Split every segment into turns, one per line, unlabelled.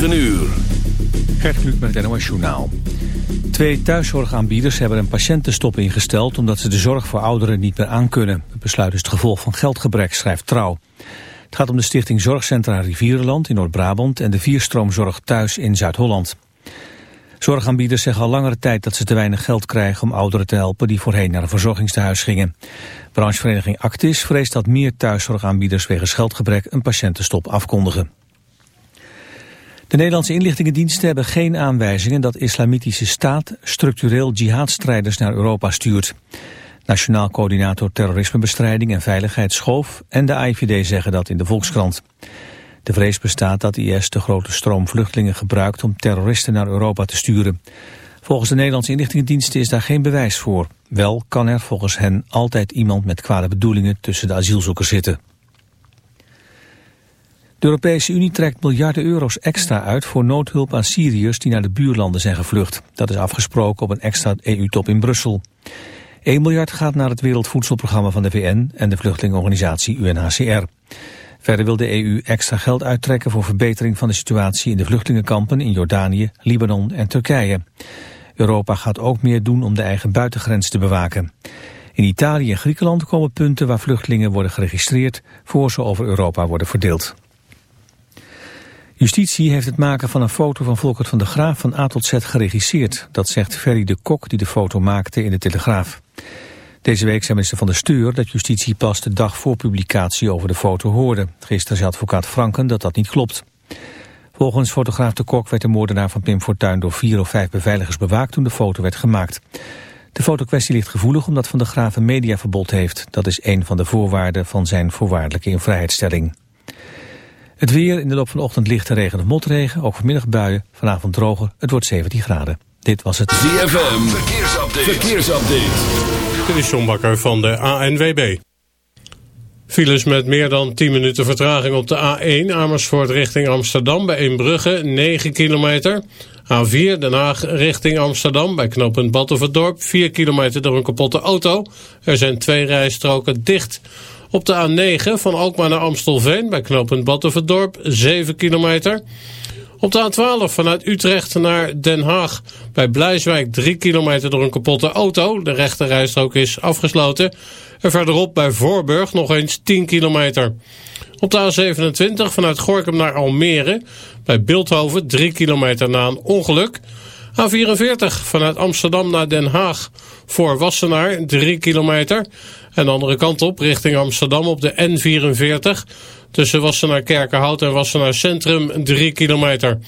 9 uur.
Gert met het NOS Journaal. Twee thuiszorgaanbieders hebben een patiëntenstop ingesteld... omdat ze de zorg voor ouderen niet meer aankunnen. Het besluit is het gevolg van geldgebrek, schrijft Trouw. Het gaat om de stichting Zorgcentra Rivierenland in Noord-Brabant... en de Vierstroomzorg Thuis in Zuid-Holland. Zorgaanbieders zeggen al langere tijd dat ze te weinig geld krijgen... om ouderen te helpen die voorheen naar een verzorgingstehuis gingen. Branchevereniging Actis vreest dat meer thuiszorgaanbieders... wegens geldgebrek een patiëntenstop afkondigen. De Nederlandse inlichtingendiensten hebben geen aanwijzingen dat islamitische staat structureel jihadstrijders naar Europa stuurt. Nationaal coördinator terrorismebestrijding en veiligheid Schoof en de AIVD zeggen dat in de Volkskrant. De vrees bestaat dat IS de grote stroom vluchtelingen gebruikt om terroristen naar Europa te sturen. Volgens de Nederlandse inlichtingendiensten is daar geen bewijs voor. Wel kan er volgens hen altijd iemand met kwade bedoelingen tussen de asielzoekers zitten. De Europese Unie trekt miljarden euro's extra uit voor noodhulp aan Syriërs die naar de buurlanden zijn gevlucht. Dat is afgesproken op een extra EU-top in Brussel. 1 miljard gaat naar het Wereldvoedselprogramma van de VN en de vluchtelingenorganisatie UNHCR. Verder wil de EU extra geld uittrekken voor verbetering van de situatie in de vluchtelingenkampen in Jordanië, Libanon en Turkije. Europa gaat ook meer doen om de eigen buitengrens te bewaken. In Italië en Griekenland komen punten waar vluchtelingen worden geregistreerd voor ze over Europa worden verdeeld. Justitie heeft het maken van een foto van Volkert van de Graaf van A tot Z geregisseerd. Dat zegt Ferry de Kok die de foto maakte in de Telegraaf. Deze week zei minister van de Stuur dat justitie pas de dag voor publicatie over de foto hoorde. Gisteren zei advocaat Franken dat dat niet klopt. Volgens fotograaf de Kok werd de moordenaar van Pim Fortuyn door vier of vijf beveiligers bewaakt toen de foto werd gemaakt. De fotokwestie ligt gevoelig omdat Van de Graaf een mediaverbod heeft. Dat is een van de voorwaarden van zijn voorwaardelijke invrijheidstelling. Het weer in de loop van de ochtend lichte regen of motregen. Ook vanmiddag buien. Vanavond droger. Het wordt 17 graden. Dit was het
ZFM. Verkeersupdate. Verkeersupdate.
Dit is John Bakker van de ANWB. Files met meer dan 10 minuten vertraging op de A1 Amersfoort richting Amsterdam bij Eembrugge 9 kilometer. A4 Den Haag richting Amsterdam bij knooppunt Battenverdorp 4 kilometer door een kapotte auto. Er zijn twee rijstroken dicht. Op de A9 van Alkmaar naar Amstelveen bij knooppunt Battenverdorp 7 kilometer. Op de A12 vanuit Utrecht naar Den Haag bij Blijswijk 3 kilometer door een kapotte auto. De rechte rijstrook is afgesloten. En verderop bij Voorburg nog eens 10 kilometer. Op de A27 vanuit Gorkum naar Almere bij Beeldhoven 3 kilometer na een ongeluk. A44 vanuit Amsterdam naar Den Haag voor Wassenaar 3 kilometer. En de andere kant op richting Amsterdam op de N44 tussen Wassenaar Kerkenhout en Wassenaar Centrum 3 kilometer.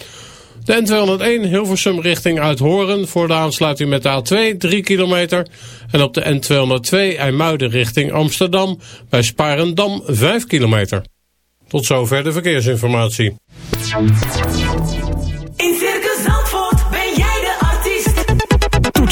De N201 Hilversum richting Uithoren voor de aansluiting met de A2 3 kilometer. En op de N202 IJmuiden richting Amsterdam bij Sparendam 5 kilometer. Tot zover de verkeersinformatie.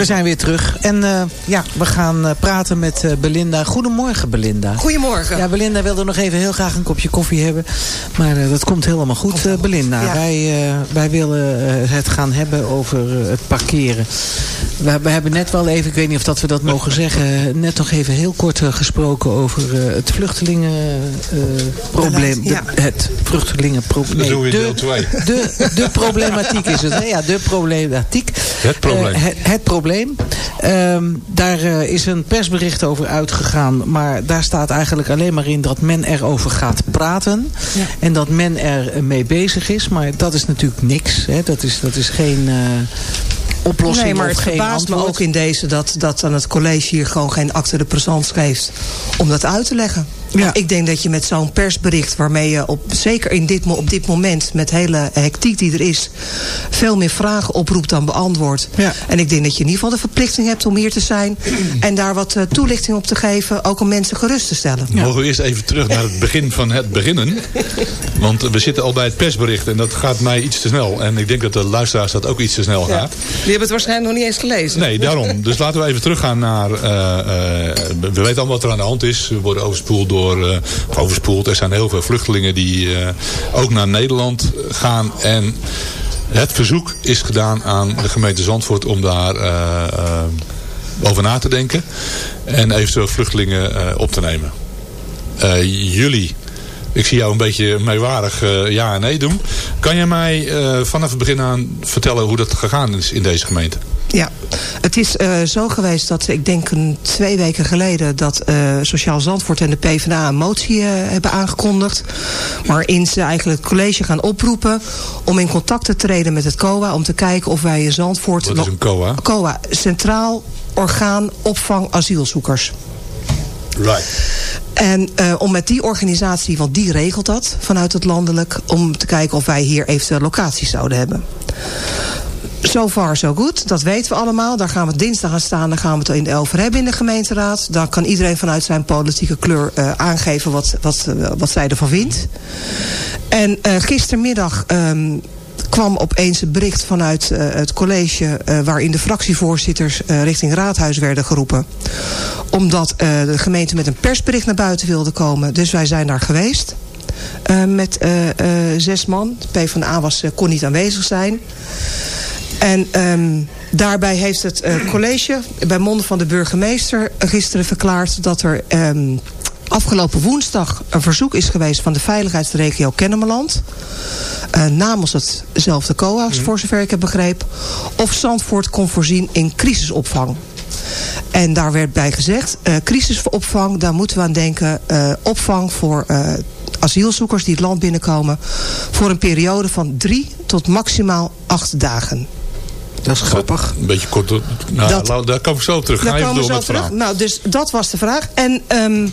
We zijn weer terug. En eh, ja, we gaan eh, praten met eh, Belinda. Goedemorgen, Belinda.
Goedemorgen.
Ja, Belinda wilde nog even heel graag een kopje koffie hebben. Maar dat komt helemaal goed, Belinda.
Ja.
Wij, wij willen het gaan hebben over het parkeren. We, we hebben net wel even, ik weet niet of dat we dat mogen zeggen... net nog even heel kort eh, gesproken over eh, het vluchtelingenprobleem.
Ja.
het vluchtelingenprobleem.
Dat doen we in
de. De, de problematiek is het. hè? Ja, de problematiek.
Het probleem.
Eh, het, het probleem. Ehm, daar is een persbericht over uitgegaan. Maar daar staat eigenlijk alleen maar in dat men erover gaat praten.
Ja.
En dat men er mee bezig is. Maar dat is natuurlijk niks. Hè? Dat, is, dat is geen eh, oplossing
Nee, maar het verbaast me ook in deze dat, dat aan het college hier gewoon geen acte de présence geeft om dat uit te leggen.
Ja.
Ik denk dat je met zo'n persbericht waarmee je op, zeker in dit, op dit moment met hele hectiek die er is, veel meer vragen oproept dan beantwoordt.
Ja.
En ik denk dat je in ieder geval de verplichting hebt om hier te zijn en daar wat eh, toelichting op te geven, ook om mensen gerust te stellen.
Mogen we eerst even terug naar het begin van het beginnen? Want we zitten al bij het persbericht en dat gaat mij iets te snel. En ik denk dat de luisteraars dat ook iets te snel gaat.
Die hebben het waarschijnlijk nog niet eens gelezen.
Nee, daarom. Dus laten we even teruggaan naar... eh, eh, we weten allemaal wat er aan de hand is. We worden overspoeld door... eh, overspoeld. Er zijn heel veel vluchtelingen die eh, ook naar Nederland gaan. En het verzoek is gedaan aan de gemeente Zandvoort om daar... eh, eh, over na te denken. En eventueel vluchtelingen eh, op te nemen. Eh, jullie, ik zie jou een beetje meewarig eh, ja en nee doen. Kan jij mij eh, vanaf het begin aan vertellen hoe dat gegaan is in deze gemeente?
Ja, het is eh, zo geweest dat ik denk een twee weken geleden... dat eh, Sociaal Zandvoort en de PvdA een motie eh, hebben aangekondigd... waarin ze eigenlijk het college gaan oproepen... om in contact te treden met het COA... om te kijken of wij in Zandvoort...
Wat is een COA?
COA, Centraal Orgaan Opvang Asielzoekers.
Right.
En om met die organisatie, want die regelt dat vanuit het landelijk... om te kijken of wij hier eventueel locaties zouden hebben. So far, so good. Dat weten we allemaal. Daar gaan we dinsdag aan staan. Dan gaan we het in de over hebben in de gemeenteraad. Dan kan iedereen vanuit zijn politieke kleur eh, aangeven wat, wat, eh, wat zij ervan vindt. En eh, gistermiddag ehm, kwam opeens een bericht vanuit het college... waarin de fractievoorzitters richting raadhuis werden geroepen. Omdat de gemeente met een persbericht naar buiten wilde komen. Dus wij zijn daar geweest. met zes man. De PvdA was, kon niet aanwezig zijn. En ehm, daarbij heeft het eh, college bij monden van de burgemeester gisteren verklaard dat er ehm, afgelopen woensdag een verzoek is geweest van de veiligheidsregio Kennemerland. eh, namens hetzelfde COA, voor zover ik heb begrepen. Of Zandvoort kon voorzien in crisisopvang. En daar werd bij gezegd, eh, crisisopvang, daar moeten we aan denken. eh, opvang voor asielzoekers die het land binnenkomen. Voor een periode van drie tot maximaal acht dagen.
Dat is grappig.
Een beetje kort. Nou,
Dat-
daar komen we zo op terug. Ga
Daar
even
komen
door
we
met
zo terug. Nou, dus dat was de vraag. En ehm,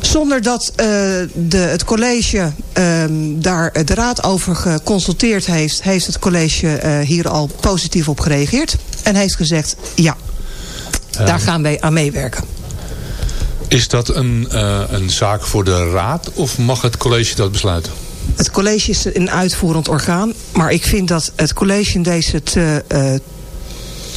zonder dat eh, de, het college ehm, daar de raad over geconsulteerd heeft... heeft het college eh, hier al positief op gereageerd. En heeft gezegd, ja, daar gaan wij aan meewerken.
Is dat een, eh, een zaak voor de raad of mag het college dat besluiten?
Het college is een uitvoerend orgaan. Maar ik vind dat het college in deze te, eh,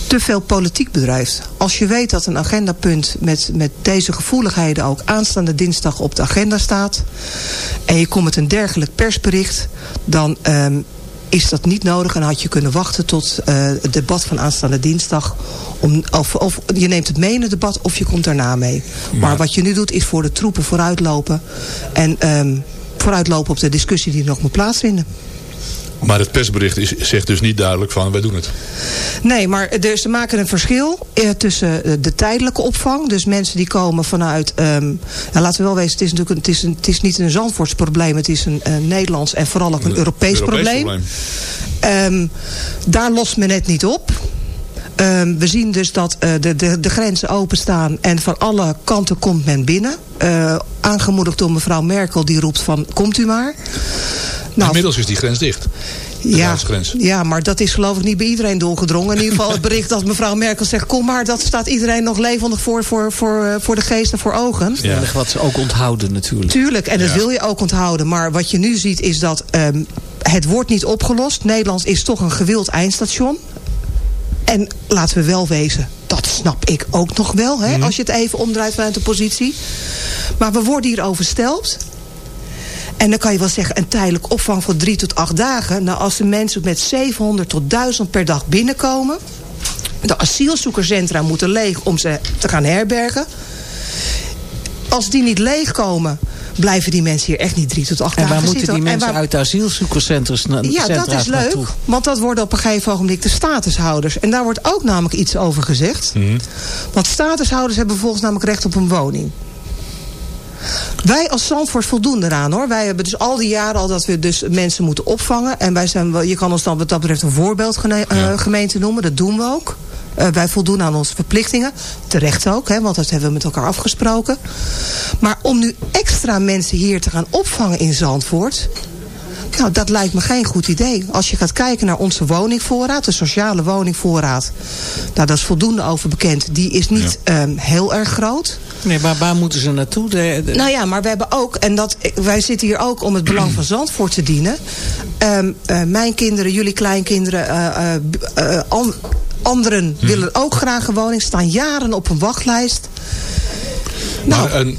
te veel politiek bedrijft. Als je weet dat een agendapunt met, met deze gevoeligheden... ook aanstaande dinsdag op de agenda staat... en je komt met een dergelijk persbericht... dan ehm, is dat niet nodig en had je kunnen wachten tot eh, het debat van aanstaande dinsdag. Om, of, of je neemt het mee in het debat of je komt daarna mee. Maar, wat je nu doet is voor de troepen vooruitlopen. En ehm, vooruitlopen op de discussie die nog moet plaatsvinden.
Maar het persbericht is, zegt dus niet duidelijk van wij doen het.
Nee, maar er, ze maken een verschil eh, tussen eh, de tijdelijke opvang. Dus mensen die komen vanuit... ehm, nou, laten we wel wezen, het is, natuurlijk een, het is, een, het is niet een Zandvoorts probleem. Het is een, Nederlands en vooral ook een Europees, probleem. Ehm, daar lost men het niet op. Ehm, we zien dus dat eh, de, de, de grenzen openstaan en van alle kanten komt men binnen. Eh, aangemoedigd door mevrouw Merkel die roept van komt u maar. Nou,
Inmiddels is die grens dicht.
Ja, ja, maar dat is geloof ik niet bij iedereen doorgedrongen. In ieder geval het bericht dat mevrouw Merkel zegt... kom maar, dat staat iedereen nog levendig voor, voor, voor, eh, voor de geest en voor ogen.
Ja.
Wat ze ook onthouden natuurlijk.
Tuurlijk, en dat
Ja.
wil je ook onthouden. Maar wat je nu ziet is dat ehm, het wordt niet opgelost. Nederland is toch een gewild eindstation. En laten we wel wezen, dat snap ik ook nog wel. Hè, Als je het even omdraait vanuit de positie. Maar we worden hier overstelpt. En dan kan je wel zeggen, een tijdelijk opvang voor drie tot acht dagen. Nou, als de mensen met 700 tot 1000 per dag binnenkomen... de asielzoekerscentra moeten leeg om ze te gaan herbergen. Als die niet leegkomen, blijven die mensen hier echt niet drie tot acht
En
dagen
waar moeten
zitten.
die
En
mensen
waar-
uit de asielzoekerscentra's na-
ja, dat is leuk.
naartoe?
Want dat worden op een gegeven ogenblik de statushouders. En daar wordt ook namelijk iets over gezegd. Want statushouders hebben volgens namelijk recht op een woning. Wij als Zandvoort voldoen eraan hoor. Wij hebben dus al die jaren al dat we dus mensen moeten opvangen. En wij zijn wel, je kan ons dan wat dat betreft een voorbeeldgemeente noemen. Dat doen we ook. Eh, wij voldoen aan onze verplichtingen. Terecht ook, hè, want dat hebben we met elkaar afgesproken. Maar om nu extra mensen hier te gaan opvangen in Zandvoort... Nou, dat lijkt me geen goed idee. Als je gaat kijken naar onze woningvoorraad, de sociale woningvoorraad. Nou, dat is voldoende over bekend. Die is niet ehm, heel erg groot.
Nee, maar waar moeten ze naartoe? De, de-
Nou ja, maar we hebben ook, en dat, wij zitten hier ook om het belang van Zandvoort te dienen. Ehm, eh, mijn kinderen, jullie kleinkinderen, eh, eh, anderen willen ook graag een woning. Staan jaren op een wachtlijst. Nou,
Maar een,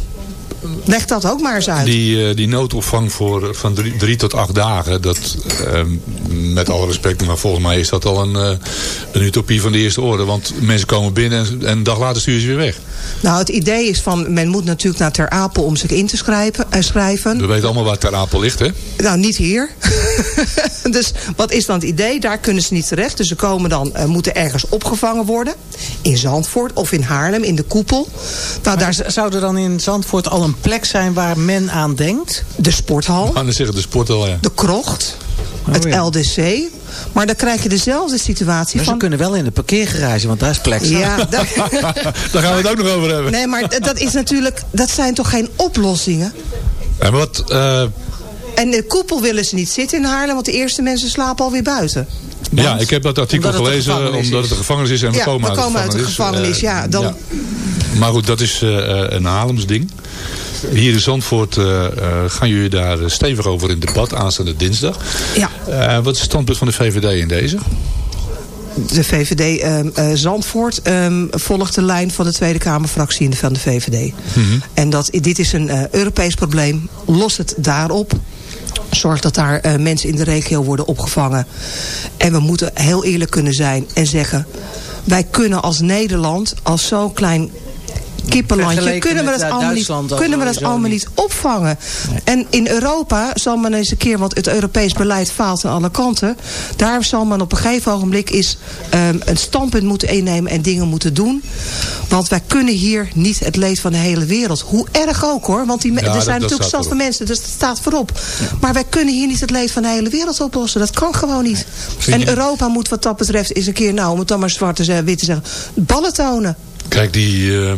leg dat ook maar eens uit.
die, eh, die noodopvang voor, van drie, drie tot acht dagen, dat, eh, met alle respect, maar volgens mij is dat al een, eh, een utopie van de eerste orde. Want mensen komen binnen en, en een dag later sturen ze weer weg.
Nou, het idee is van, men moet natuurlijk naar Ter Apel om zich in te schrijven. eh, schrijven.
We weten allemaal waar Ter Apel ligt, hè?
Nou, niet hier. dus wat is dan het idee? Daar kunnen ze niet terecht. Dus ze komen dan, eh, moeten ergens opgevangen worden. In Zandvoort of in Haarlem, in de koepel. Nou, daar is
Zou er dan in Zandvoort al een plek zijn waar men aan denkt?
de sporthal,
dan zeggen de sport al, ja.
de krocht, het
ja.
LDC. Maar dan krijg je dezelfde situatie
Maar ze
van...
kunnen wel in de parkeergarage, want daar is plek.
Ja, daar-
Daar gaan we het ook nog over hebben.
nee, maar dat is natuurlijk... Dat zijn toch geen oplossingen?
En wat, eh,
En de koepel willen ze niet zitten in Haarlem... want de eerste mensen slapen alweer buiten.
ja, ik heb dat artikel
Omdat het een
gelezen
gevangenis
omdat
is.
het een gevangenis is en we
Ja,
komen,
we
uit,
komen
de
uit de gevangenis,
Eh,
ja, dan-
Maar goed, dat is eh, eh, een Haarlems ding. Hier in Zandvoort eh, eh, gaan jullie daar stevig over in debat aanstaande dinsdag.
Ja.
Eh, wat is het standpunt van de VVD in deze?
de VVD ehm, eh, Zandvoort ehm, volgt de lijn van de Tweede Kamerfractie de- van de VVD. En dat, dit is een eh, Europees probleem. Los het daarop. Zorg dat daar eh, mensen in de regio worden opgevangen. En we moeten heel eerlijk kunnen zijn en zeggen... wij kunnen als Nederland, als zo'n klein kippenlandje... Kunnen we dat, allemaal niet, kunnen we dat allemaal
niet.
opvangen. En in Europa zal men eens een keer, want het Europees beleid faalt aan alle kanten. Daar zal men op een gegeven ogenblik is, ehm, een standpunt moeten innemen en dingen moeten doen. Want wij kunnen hier niet het leed van de hele wereld. Hoe erg ook hoor, want die,
Ja,
er zijn
dat
natuurlijk zat van mensen, dus dat staat voorop. Maar wij kunnen hier niet het leed van de hele wereld oplossen. Dat kan gewoon niet. En
je-
Europa moet wat dat betreft eens een keer, nou om het dan maar zwart te zeggen, wit te zeggen, ballen tonen.
Kijk, die... eh,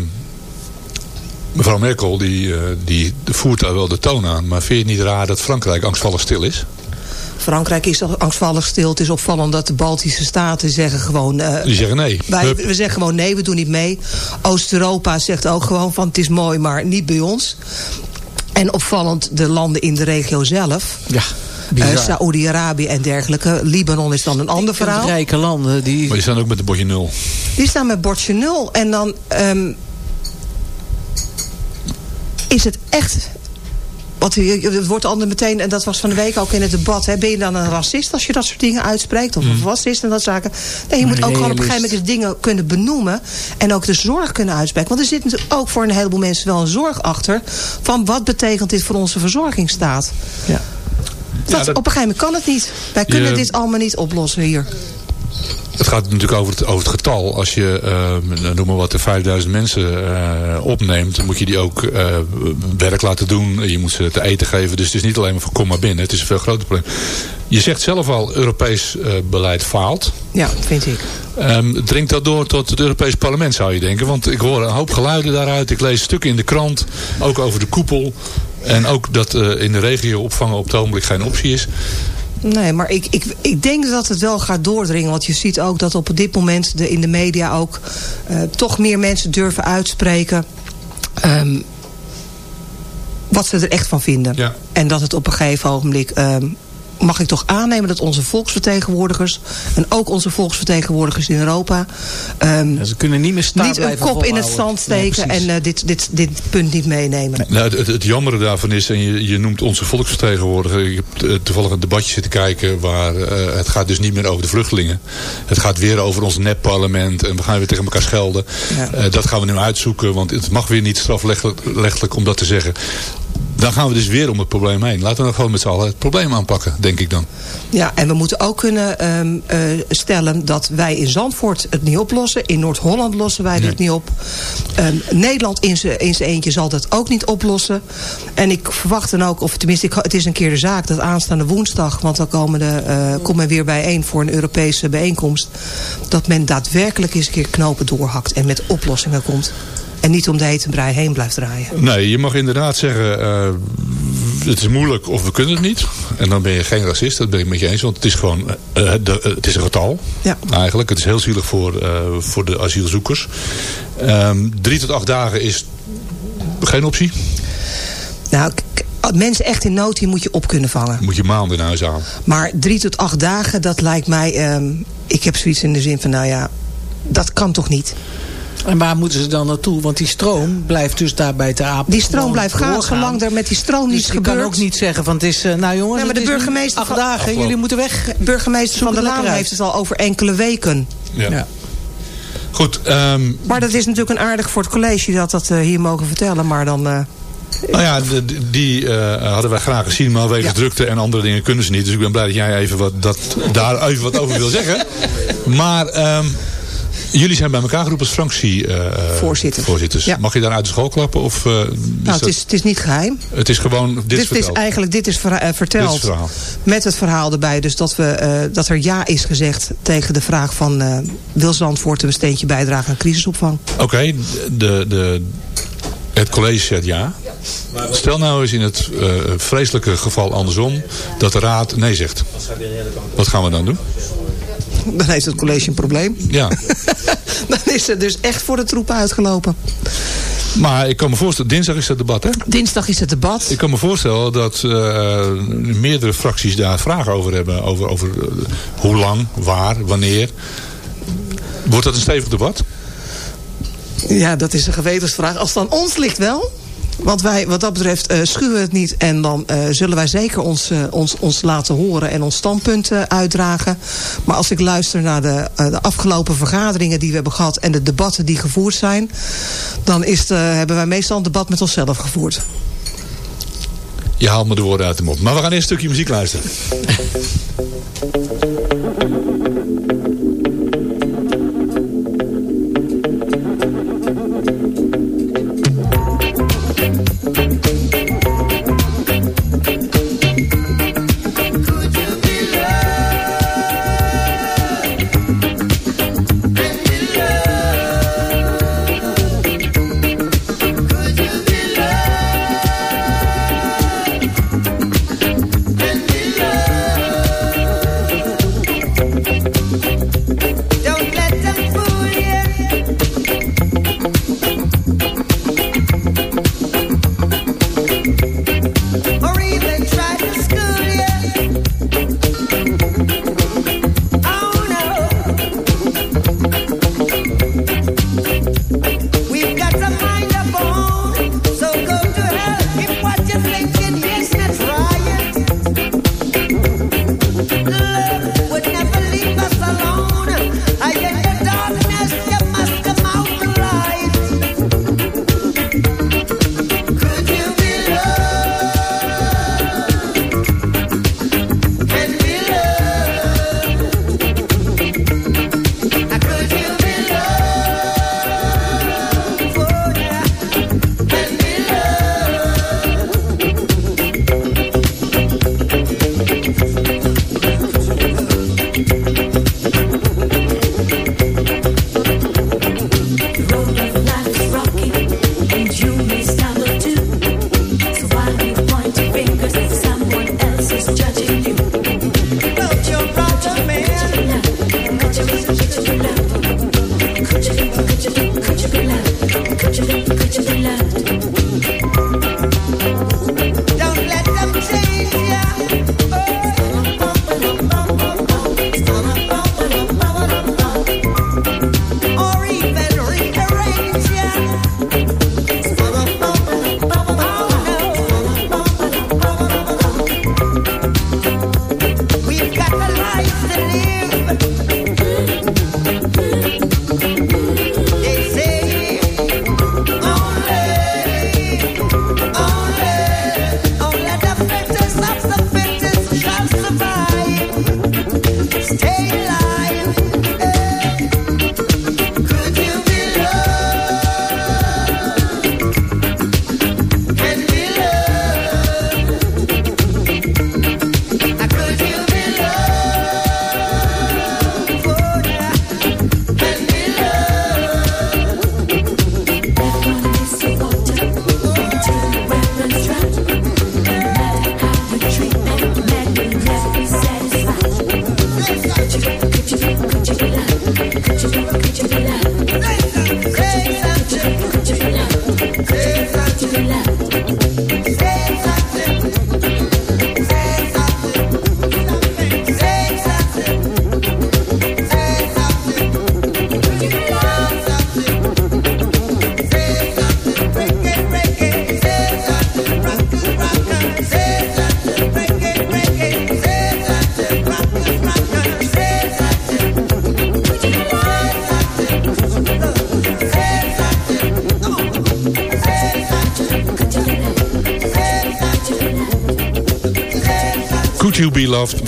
mevrouw Merkel, die, eh, die voert daar wel de toon aan. Maar vind je het niet raar dat Frankrijk angstvallig stil is?
Frankrijk is al angstvallig stil. Het is opvallend dat de Baltische staten zeggen gewoon... eh,
Die zeggen nee.
wij, we zeggen gewoon nee, we doen niet mee. Oost-Europa zegt ook gewoon van het is mooi, maar niet bij ons. En opvallend de landen in de regio zelf.
Ja, bizar.
Saoedi-Arabië en dergelijke. Libanon is dan een ander
Die
verhaal.
rijke landen, die...
Maar die staan ook met de bordje nul.
Die staan met bordje nul. En dan ehm, is het echt... Wat, het wordt altijd meteen, en dat was van de week ook in het debat... Hè, ben je dan een racist als je dat soort dingen uitspreekt? Of een fascist en dat zaken? Nee, je moet ook gewoon op een gegeven moment eens dingen kunnen benoemen... en ook de zorg kunnen uitspreken. Want er zit natuurlijk ook voor een heleboel mensen wel een zorg achter... van wat betekent dit voor onze verzorgingsstaat?
Ja.
Dat,
dat-
Op een gegeven moment kan het niet. Wij kunnen
Je-
dit allemaal niet oplossen hier.
Het gaat natuurlijk over het, over het getal. Als je, eh, noem maar wat, de 5000 mensen eh, opneemt, dan moet je die ook eh, werk laten doen. Je moet ze te eten geven. Dus het is niet alleen maar van kom maar binnen. Het is een veel groter probleem. Je zegt zelf al, Europees eh, beleid faalt.
Ja, vind ik.
Ehm dringt dat door tot het Europees parlement, zou je denken. Want ik hoor een hoop geluiden daaruit. Ik lees stukken in de krant, ook over de koepel. En ook dat in de regio opvangen op het ogenblik geen optie is.
Nee, maar ik, ik, ik denk dat het wel gaat doordringen. Want je ziet ook dat op dit moment de, in de media ook eh, toch meer mensen durven uitspreken. ehm, wat ze er echt van vinden.
Ja.
En dat het op een gegeven ogenblik ehm, mag ik toch aannemen dat onze volksvertegenwoordigers... en ook onze volksvertegenwoordigers in Europa... ehm,
Ze kunnen niet meer staan
niet een kop in het zand
Nee,
steken en eh, dit, dit, dit punt niet meenemen.
Nou, het, het, het jammere daarvan is, en je, je noemt onze volksvertegenwoordiger. Ik heb eh, toevallig een debatje zitten kijken waar eh, het gaat dus niet meer over de vluchtelingen. Het gaat weer over ons nepparlement en we gaan weer tegen elkaar schelden.
Ja.
Eh, dat gaan we nu uitzoeken, want het mag weer niet strafrechtelijk om dat te zeggen. Dan gaan we dus weer om het probleem heen. Laten we dan gewoon met z'n allen het probleem aanpakken, denk ik dan.
Ja, en we moeten ook kunnen ehm, eh, stellen dat wij in Zandvoort het niet oplossen. In Noord-Holland lossen wij het niet op. Ehm, Nederland in zijn eentje zal dat ook niet oplossen. En ik verwacht dan ook, of tenminste ik, het is een keer de zaak... dat aanstaande woensdag, want dan komen de, eh, komt men weer bijeen voor een Europese bijeenkomst... dat men daadwerkelijk eens een keer knopen doorhakt en met oplossingen komt. En niet om de hete brei heen blijft draaien.
Nee, je mag inderdaad zeggen, eh, het is moeilijk of we kunnen het niet. En dan ben je geen racist, dat ben ik met je eens. Want het is gewoon, eh, de, eh, het is een getal.
Ja.
Eigenlijk, het is heel zielig voor, voor de asielzoekers. Ehm, drie tot acht dagen is geen optie.
Nou, mensen echt in nood, die moet je op kunnen vangen.
Moet je maanden in huis halen.
Maar drie tot acht dagen, dat lijkt mij... ehm, ik heb zoiets in de zin van, nou ja, dat kan toch niet?
En waar moeten ze dan naartoe? Want die stroom blijft dus daar bij te apen.
Die stroom blijft gaan, zolang er met die stroom
Dus
niets
je
gebeurt.
kan ook niet zeggen van het is... eh, nou jongens,
Nee, maar de
het is nu
burgemeester
acht
van-
dagen, jullie moeten weg.
Burgemeester
Zoek
van der
het
Laan
uit.
heeft het al over enkele weken.
Ja.
Ja.
Goed, ehm,
Maar dat is natuurlijk een aardig voor het college dat dat eh, hier mogen vertellen. Maar dan... eh,
nou ja, de- de- die eh, hadden wij graag gezien. Maar wegens
Ja.
drukte en andere dingen kunnen ze niet. Dus ik ben blij dat jij even wat, dat, daar even wat over wil zeggen. Maar... ehm, Jullie zijn bij elkaar geroepen als fractie eh,
Voorzitters.
voorzitters.
Ja.
Mag je daar uit de school klappen? Of, eh, is
nou,
dat-
het is, het is niet geheim.
Het is gewoon, dit,
Dit,
is
is
verteld.
eigenlijk dit is verha- eh, verteld.
Dit is verhaal.
Met het verhaal erbij. Dus dat, we, dat er ja is gezegd tegen de vraag van... wil Zandvoort een steentje bijdragen aan crisisopvang?
Oké, de, de, het college zegt ja. Stel nou eens in het vreselijke geval andersom dat de raad nee zegt. Wat gaan we dan doen?
Dan heeft het college een probleem.
Ja,
Dan is het dus echt voor de troepen uitgelopen.
maar ik kan me voorstellen, dinsdag is het debat hè?
Dinsdag is het debat.
Ik kan me voorstellen dat eh, meerdere fracties daar vragen over hebben. Over, over eh, hoe lang, waar, wanneer. Wordt dat een stevig debat?
Ja, dat is een gewetensvraag. Als het aan ons ligt wel. Want wij, wat dat betreft, eh, schuwen we het niet. En dan eh, zullen wij zeker ons, eh, ons, ons laten horen en ons standpunt uitdragen. Maar als ik luister naar de, de afgelopen vergaderingen die we hebben gehad... en de debatten die gevoerd zijn... dan is het, hebben wij meestal een debat met onszelf gevoerd.
Je haalt me de woorden uit de mond. Maar we gaan eerst een stukje muziek luisteren.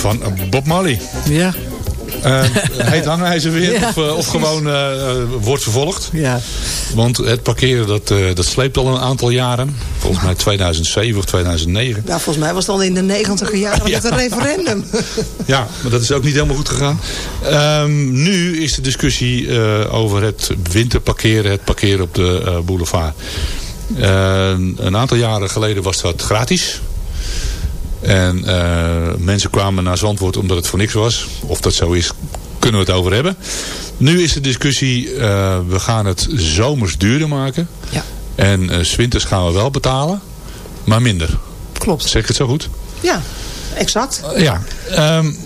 van Bob Marley.
Ja,
Uh, heet hangijzer weer
Ja,
of, uh, gewoon uh, wordt vervolgd.
ja.
Want het parkeren dat, dat sleept al een aantal jaren. Volgens mij 2007 of 2009.
Ja, volgens mij was het al in de negentiger jaren met een referendum.
Ja, maar dat is ook niet helemaal goed gegaan. Um, nu is de discussie over het winterparkeren, het parkeren op de boulevard. Een aantal jaren geleden was dat gratis. En uh, mensen kwamen naar Zandvoort omdat het voor niks was. Of dat zo is, kunnen we het over hebben. Nu is de discussie, uh, we gaan het zomers duurder maken.
Ja.
En uh, s winters gaan we wel betalen, maar minder.
Klopt.
Zeg ik het zo goed?
Ja, exact.
ja. Um,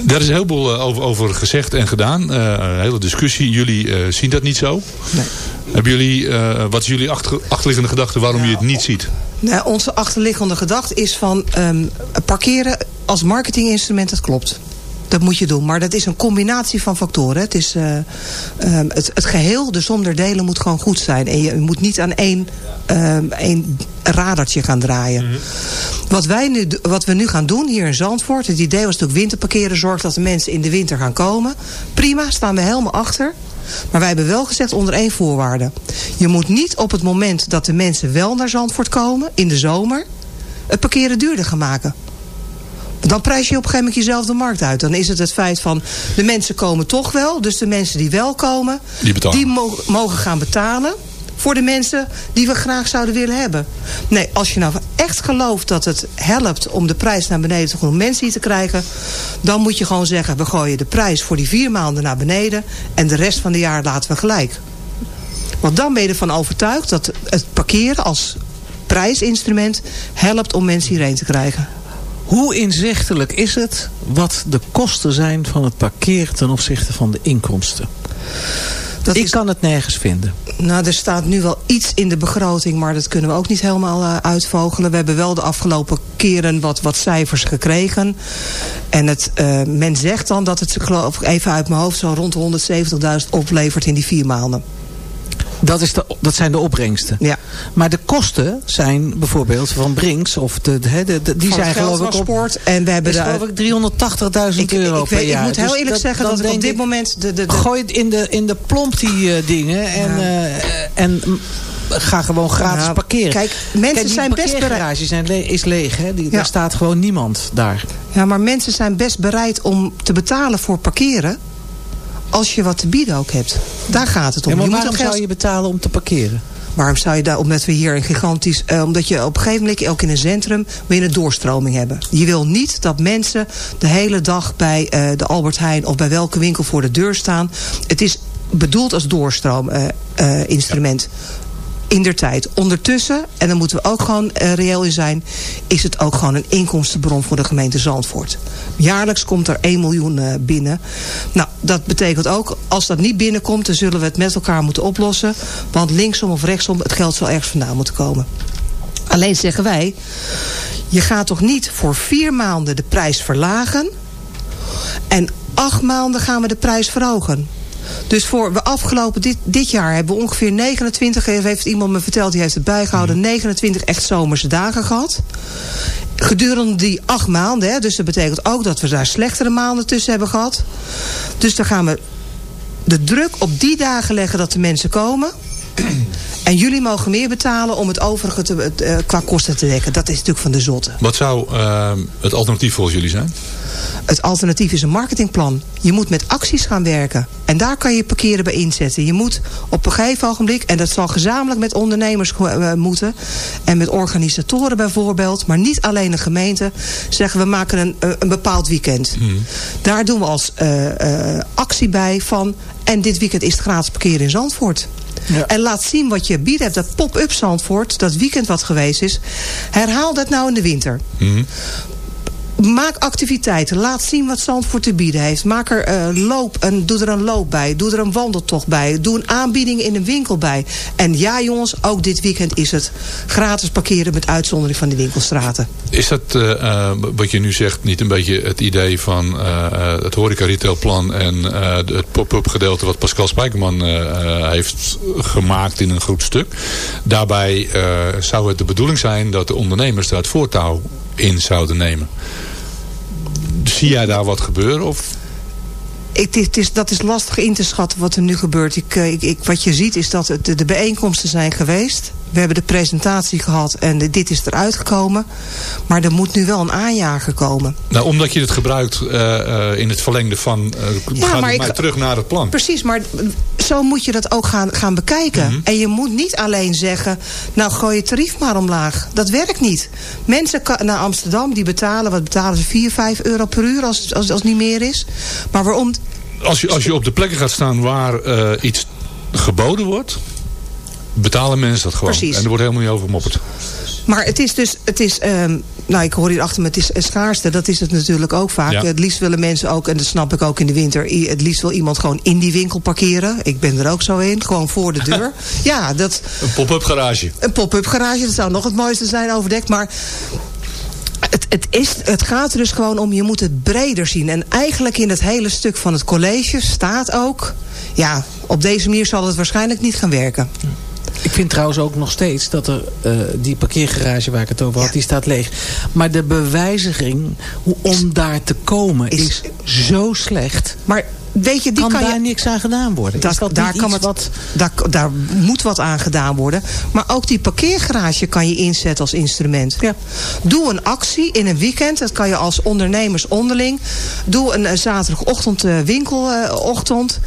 daar is een heleboel over, over gezegd en gedaan. Uh, een hele discussie. Jullie uh, zien dat niet zo.
Nee.
Hebben jullie, uh, wat is jullie achter, achterliggende gedachte waarom je het niet ziet?
Nou, onze achterliggende gedachte is van um, parkeren als marketinginstrument, dat klopt. Dat moet je doen. Maar dat is een combinatie van factoren. Het, is, uh, um, het, het geheel, de som der delen moet gewoon goed zijn. En je moet niet aan één, um, één radartje gaan draaien. Mm -hmm. wat, wij nu, wat we nu gaan doen hier in Zandvoort... het idee was natuurlijk winterparkeren... zorgt dat de mensen in de winter gaan komen. Prima, staan we helemaal achter. Maar wij hebben wel gezegd onder één voorwaarde. Je moet niet op het moment dat de mensen wel naar Zandvoort komen... in de zomer, het parkeren duurder gaan maken. Dan prijs je op een gegeven moment jezelf de markt uit. Dan is het het feit van, de mensen komen toch wel. Dus de mensen die wel komen,
die,
die mo mogen gaan betalen voor de mensen die we graag zouden willen hebben. Nee, als je nou echt gelooft dat het helpt om de prijs naar beneden te om mensen hier te krijgen, dan moet je gewoon zeggen, we gooien de prijs voor die vier maanden naar beneden en de rest van het jaar laten we gelijk. Want dan ben je ervan overtuigd dat het parkeren als prijsinstrument helpt om mensen hierheen te krijgen.
Hoe inzichtelijk is het wat de kosten zijn van het parkeren ten opzichte van de inkomsten? Dat ik is, kan het nergens vinden.
Nou, er staat nu wel iets in de begroting, maar dat kunnen we ook niet helemaal uh, uitvogelen. We hebben wel de afgelopen keren wat, wat cijfers gekregen. En het, uh, men zegt dan dat het, geloof ik even uit mijn hoofd, zo rond de 170.000 oplevert in die vier maanden.
Dat, is de, dat zijn de opbrengsten.
Ja.
Maar de kosten zijn bijvoorbeeld van Brinks of de, de, de, de die
van
zijn geloof ik op,
en we hebben
is,
de,
geloof ik 380.000
ik,
euro
ik,
per
ik,
jaar.
Ik moet heel
dus
eerlijk
dat,
zeggen dat ik op dit moment de, de, de...
gooi het in de in de plomp die uh, dingen en ja. uh, en ga gewoon gratis parkeren.
Kijk, mensen
kijk,
zijn best bereid.
zijn le is leeg, hè? Die, ja. Daar staat gewoon niemand daar.
Ja, maar mensen zijn best bereid om te betalen voor parkeren als je wat te bieden ook hebt. Daar gaat het om.
Ja, maar
je
waarom
moet
zou je betalen om te parkeren?
Waarom zou je daar, omdat we hier een gigantisch... Uh, omdat je op een gegeven moment, ook in een centrum... wil je een doorstroming hebben. Je wil niet dat mensen de hele dag bij uh, de Albert Heijn... of bij welke winkel voor de deur staan. Het is bedoeld als doorstroominstrument. Uh, ja in der tijd. Ondertussen, en daar moeten we ook gewoon uh, reëel in zijn... is het ook gewoon een inkomstenbron voor de gemeente Zandvoort. Jaarlijks komt er 1 miljoen uh, binnen. Nou, dat betekent ook, als dat niet binnenkomt... dan zullen we het met elkaar moeten oplossen. Want linksom of rechtsom, het geld zal ergens vandaan moeten komen. Alleen zeggen wij... je gaat toch niet voor vier maanden de prijs verlagen... en acht maanden gaan we de prijs verhogen... Dus voor we afgelopen dit, dit jaar hebben we ongeveer 29, heeft iemand me verteld, die heeft het bijgehouden, 29 echt zomerse dagen gehad. Gedurende die acht maanden, hè, dus dat betekent ook dat we daar slechtere maanden tussen hebben gehad. Dus dan gaan we de druk op die dagen leggen dat de mensen komen. En jullie mogen meer betalen om het overige te, uh, qua kosten te dekken. Dat is natuurlijk van de zotte.
Wat zou uh, het alternatief volgens jullie zijn?
Het alternatief is een marketingplan. Je moet met acties gaan werken. En daar kan je parkeren bij inzetten. Je moet op een gegeven ogenblik... en dat zal gezamenlijk met ondernemers uh, moeten... en met organisatoren bijvoorbeeld... maar niet alleen de gemeente... zeggen we maken een, een bepaald weekend. Hmm. Daar doen we als uh, actie bij van... en dit weekend is het gratis parkeren in Zandvoort. Ja. En laat zien wat je biedt hebt. Dat pop-up Zandvoort, dat weekend wat geweest is. Herhaal dat nou in de winter.
Mm.
Maak activiteiten. Laat zien wat Zandvoort te bieden heeft. Maak er uh, loop, een, doe er een loop bij. Doe er een wandeltocht bij. Doe een aanbieding in een winkel bij. En ja jongens, ook dit weekend is het gratis parkeren met uitzondering van de winkelstraten.
Is dat uh, uh, wat je nu zegt niet een beetje het idee van het horeca retailplan en het pop-up gedeelte wat Pascal Spijkerman heeft gemaakt in een goed stuk. Daarbij zou het de bedoeling zijn dat de ondernemers daar het voortouw in zouden nemen. Zie jij daar wat gebeuren? Of
Ik, het is, dat is lastig in te schatten wat er nu gebeurt. Ik, eh, ik, ik, wat je ziet is dat het, de, de bijeenkomsten zijn geweest. We hebben de presentatie gehad en dit is eruit gekomen. Maar er moet nu wel een aanjager komen.
Nou, omdat je het gebruikt eh, eh, in het verlengde van... eh
Ja, ik-
maar terug naar het plan.
Precies, maar zo moet je dat ook gaan, gaan bekijken.
Mhm.
En je moet niet alleen zeggen, nou gooi je tarief maar omlaag. Dat werkt niet. Mensen naar Amsterdam, die betalen, wat betalen ze, 4, 5 euro per uur als, als, als het niet meer is. Maar waarom,
Als je, als je op de plekken gaat staan waar eh, iets geboden wordt... betalen mensen dat gewoon.
Precies.
En er wordt helemaal niet over gemopperd.
Maar het is dus, het is, ehm, nou ik hoor hier achter me, het is schaarste. Dat is het natuurlijk ook vaak.
Ja.
Het liefst willen mensen ook, en dat snap ik ook in de winter. Het liefst wil iemand gewoon in die winkel parkeren. Ik ben er ook zo in, gewoon voor de deur. ja, dat,
Een pop-up garage.
een pop-up garage, dat zou nog het mooiste zijn overdekt. Maar het, het, is, het gaat er dus gewoon om, je moet het breder zien. En eigenlijk in het hele stuk van het college staat ook... ja, op deze manier zal het waarschijnlijk niet gaan werken.
Ik vind trouwens ook nog steeds dat er eh, die parkeergarage waar ik het over had, die staat leeg. Maar de bewijziging hoe om daar te komen is, zo slecht.
Maar weet je, die
kan,
kan
daar
je...
niks aan gedaan worden.
Dat,
is dat
daar, kan het,
wat...
daar, daar moet wat aan gedaan worden. Maar ook die parkeergarage kan je inzetten als instrument.
Ja.
Doe een actie in een weekend. Dat kan je als ondernemers onderling. Doe een, eh, zaterdagochtend eh, winkelochtend.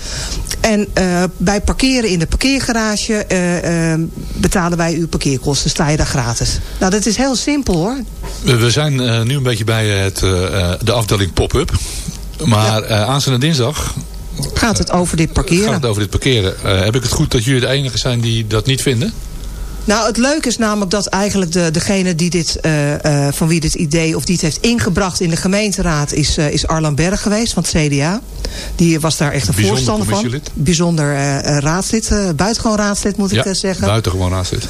en eh, bij parkeren in de parkeergarage betalen wij uw parkeerkosten. Sta je daar gratis. Nou, dat is heel simpel hoor.
We, zijn eh, nu een beetje bij het, eh, eh, de afdeling pop-up. Maar eh aanstaande dinsdag
Gaat het over dit parkeren?
gaat het over dit parkeren. Eh, heb ik het goed dat jullie de enige zijn die dat niet vinden?
Nou, het leuke is namelijk dat eigenlijk de, degene die dit, eh, van wie dit idee of die het heeft ingebracht in de gemeenteraad is, eh, is Arlan Berg geweest van het CDA. Die was daar echt een
Bijzonder
voorstander van. Bijzonder raadslid, buitengewoon raadslid moet ik eh, zeggen.
buitengewoon aanzet.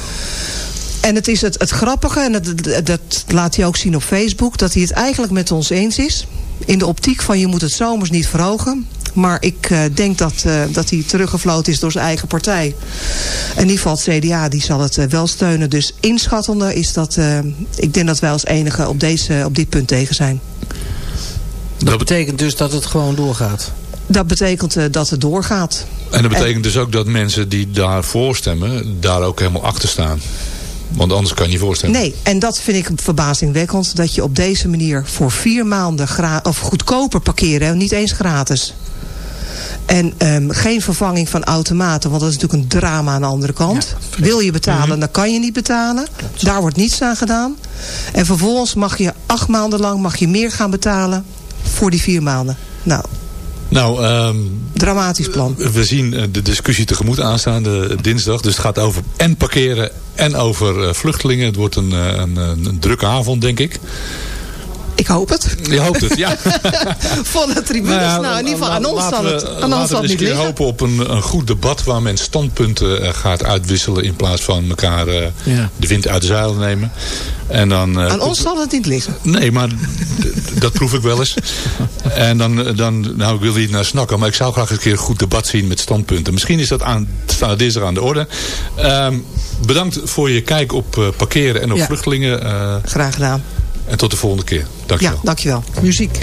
En het is het, het grappige, en dat laat hij ook zien op Facebook... dat hij het eigenlijk met ons eens is. In de optiek van je moet het zomers niet verhogen. Maar ik eh, denk dat, eh, dat hij teruggefloten is door zijn eigen partij. In ieder geval het CDA die zal het eh, wel steunen. Dus inschattende is dat... eh, ik denk dat wij als enige op, deze, op dit punt tegen zijn.
Dat betekent dus dat het gewoon doorgaat.
Dat betekent eh, dat het doorgaat.
En dat betekent dus ook dat mensen die daarvoor stemmen, daar ook helemaal achter staan. Want anders kan je niet voorstemmen.
Nee, en dat vind ik verbazingwekkend. Dat je op deze manier voor vier maanden of goedkoper parkeren. Niet eens gratis. En ehm, geen vervanging van automaten. Want dat is natuurlijk een drama aan de andere kant. Wil je betalen, dan kan je niet betalen. Daar wordt niets aan gedaan. En vervolgens mag je acht maanden lang mag je meer gaan betalen. Voor die vier maanden. Nou,
Nou, ehm,
dramatisch plan.
we zien eh, de discussie tegemoet aanstaande dinsdag. Dus het gaat over en parkeren en over eh, vluchtelingen. Het wordt eh, een, een, een drukke avond, denk ik.
Ik hoop het.
Je hoopt het, ja.
Van de tribunes. Nou,
ja,
in ieder geval aan ons zal
we-
het, aan ons
we
zal het niet
keer
liggen.
hopen op een, een goed debat... waar men standpunten eh, gaat uitwisselen... in plaats van elkaar eh,
Ja.
de wind uit de zeilen nemen. En dan, eh,
Aan ons zal het niet liggen.
Nee, maar dat proef ik wel eens. En dan, dan nou ik wil niet naar snakken, maar ik zou graag eens een keer een goed debat zien met standpunten. Misschien is dat aan, staat dinsdag aan de orde. Ehm, bedankt voor je kijk op eh, parkeren en op
Ja.
vluchtelingen. eh,
Graag gedaan.
En tot de volgende keer. Dankjewel.
Ja, dankjewel.
Muziek.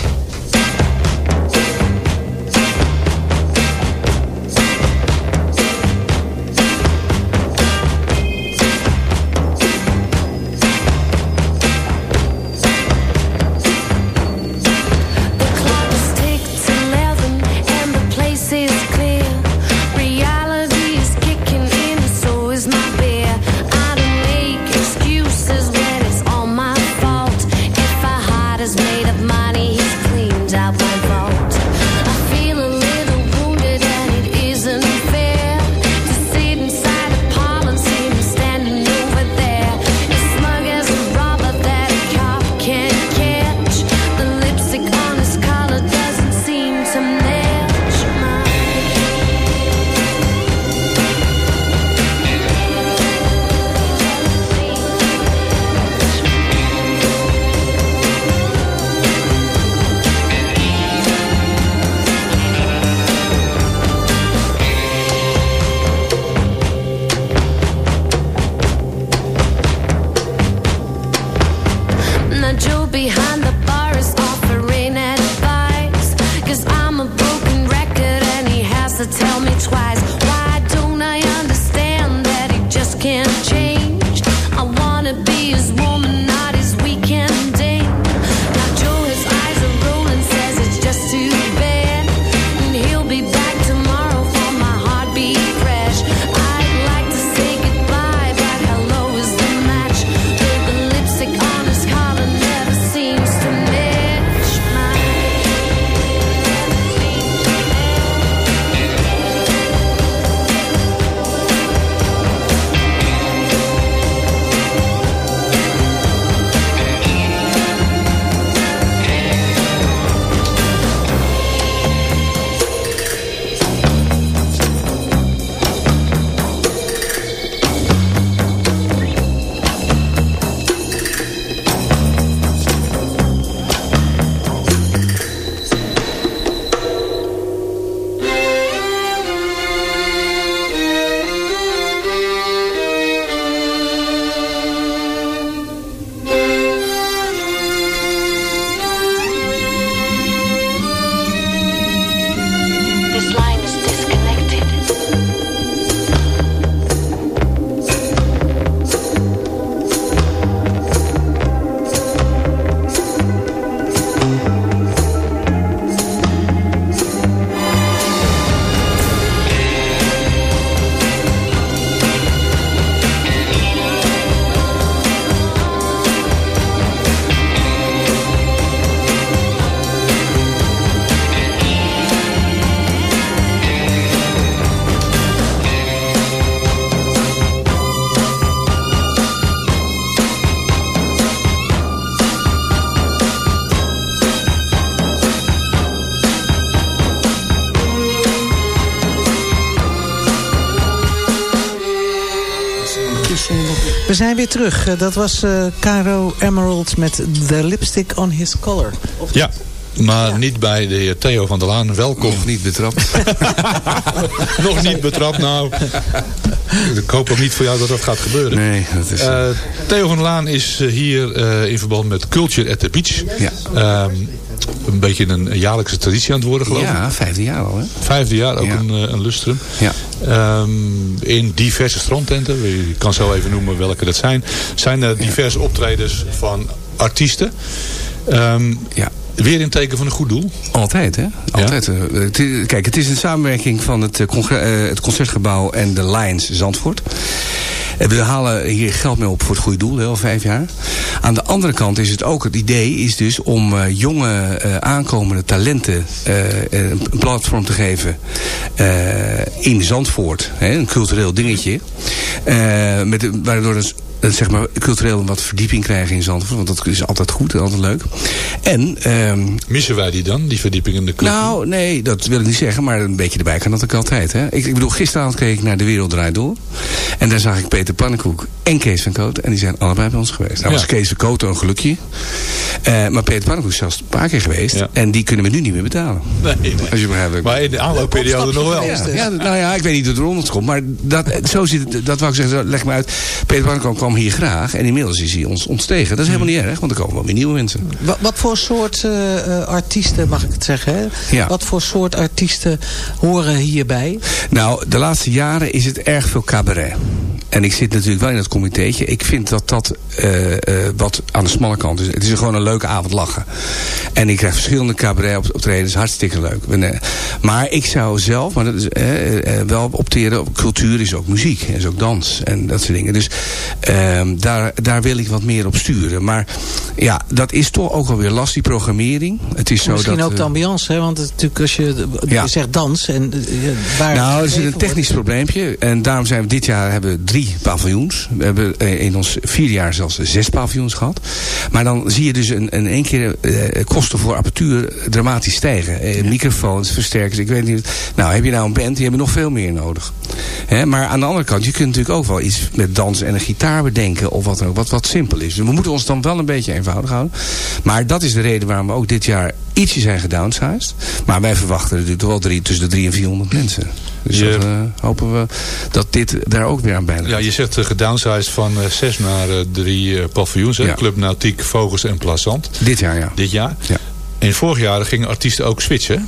Zijn weer terug. Eh, Dat was eh, Caro Emerald met The Lipstick on His Collar.
Ja, maar niet bij de heer Theo van der Laan. Welkom. Nog
niet betrapt.
Nog niet betrapt, nou. Ik hoop ook niet voor jou dat dat gaat gebeuren.
Nee, dat is...
Eh, Theo van der Laan is hier eh, in verband met Culture at the Beach.
Ja.
Ehm, een beetje een jaarlijkse traditie aan het worden, geloof ik.
ja, vijfde jaar al, hè?
Vijfde jaar, ook
Ja.
een, eh, een lustrum.
Ja.
Ehm, in diverse strandtenten, je kan zo even noemen welke dat zijn. Zijn er diverse optredens van artiesten. Ehm,
Ja.
Weer in teken van een goed doel.
Altijd, hè? Altijd. eh, kijk, het is een samenwerking van het, eh, het Concertgebouw en de Lions Zandvoort. We halen hier geld mee op voor het goede doel, hè, al vijf jaar. Aan de andere kant is het ook, het idee is dus om eh, jonge eh, aankomende talenten eh, een platform te geven in Zandvoort. Hè, een cultureel dingetje. Met, waardoor dus zeg maar, cultureel wat verdieping krijgen in Zandvoort. Want dat is altijd goed en altijd leuk. En... ehm,
Missen wij die dan, die verdieping in de club?
nou, nee, dat wil ik niet zeggen, maar een beetje erbij kan dat ook altijd. Hè? Ik, ik bedoel, gisteravond keek ik naar De Wereld Draait Door. En daar zag ik Peter Pannenkoek en Kees van Kooten. En die zijn allebei bij ons geweest. Nou
Ja.
was Kees van Kooten een gelukje. Eh, maar Peter Pannenkoek is zelfs een paar keer geweest.
Ja.
En die kunnen we nu niet meer betalen.
Nee, nee.
Als je begrijpt. wat ik
Maar in de aanloopperiode nog wel.
ja, ja, nou ja, ik weet niet hoe het eronder komt. Maar dat, zo zit het, dat wou ik zeggen, leg me uit. Peter Pannenkoek kwam hier graag. En inmiddels is hij ons ontstegen. Dat is helemaal niet erg, want er komen wel weer nieuwe mensen.
Wat, wat voor soort eh, eh, artiesten, mag ik het zeggen? Hè?
Ja.
Wat voor soort artiesten horen hierbij?
Nou, de laatste jaren is het erg veel cabaret. En ik zit natuurlijk wel in het comitéetje. Ik vind dat dat eh, wat aan de smalle kant is. Het is gewoon een leuke avond lachen. En ik krijg verschillende cabaret op, optredens. Hartstikke leuk. Maar ik zou zelf maar dat is, wel opteren. op Cultuur is ook muziek. Is ook dans. En dat soort dingen. Dus ehm, daar, daar wil ik wat meer op sturen. Maar ja, dat is toch ook alweer last, die programmering. Het is zo
Misschien
dat,
ook de
eh,
ambiance, hè? want het, is natuurlijk als je,
Ja.
je zegt dans en eh, waar
Nou, zit
gegeven
een
wordt-
technisch probleempje. En daarom zijn we dit jaar hebben we drie paviljoens. We hebben eh, in ons vier jaar zelfs zes paviljoens gehad. Maar dan zie je dus in, in één keer eh, kosten voor apparatuur dramatisch stijgen. Eh, Microfoons, versterkers, ik weet niet. Nou, heb je nou een band, die hebben nog veel meer nodig. Hè, maar aan de andere kant, je kunt natuurlijk ook wel iets met dans en een gitaar bedenken. Of wat dan ook, wat, wat simpel is. Dus we moeten ons dan wel een beetje eenvoudig houden. Maar dat is de reden waarom we ook dit jaar ietsje zijn gedownsized. Maar wij verwachten natuurlijk wel drie, tussen de 300 en 400 mensen. Dus
Je-
dat, eh, hopen we dat dit daar ook weer aan bijdraagt.
Ja, je zegt uh, gedownsized van eh, zes naar drie paviljoens.
Ja.
Club Nautiek, Vogels en Plazant.
Dit jaar, ja.
Dit jaar.
Ja.
In vorig jaar gingen artiesten ook switchen.